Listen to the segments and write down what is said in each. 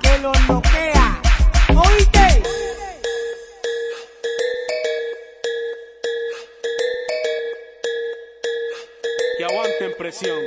que lo noquea. ¿Oíste? Que aguanten presión.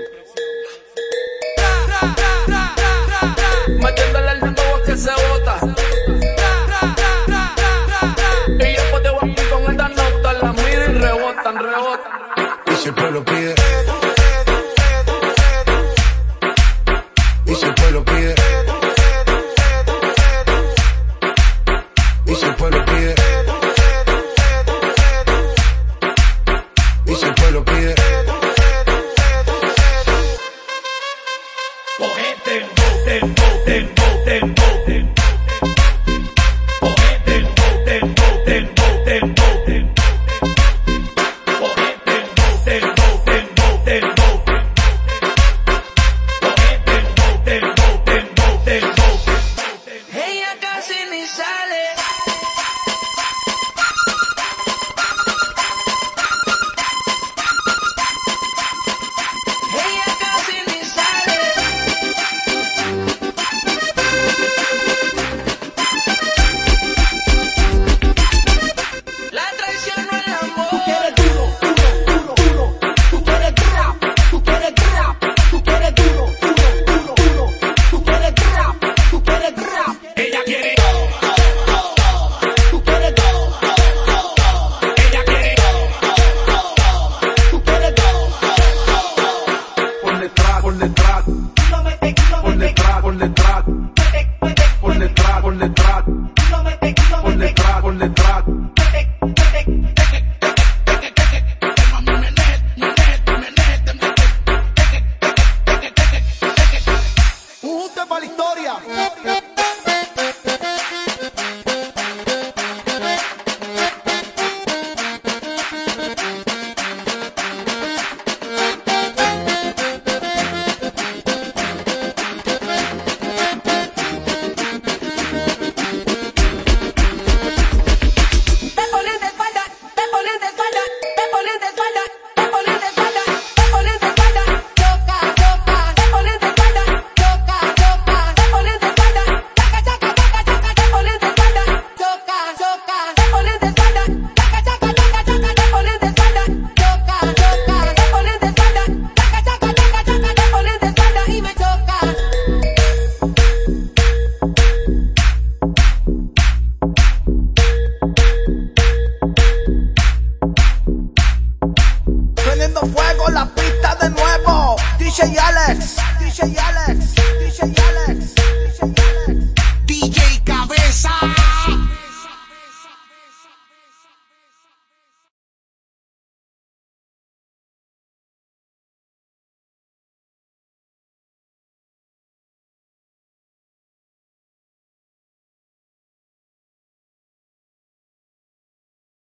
Yeah. Alex.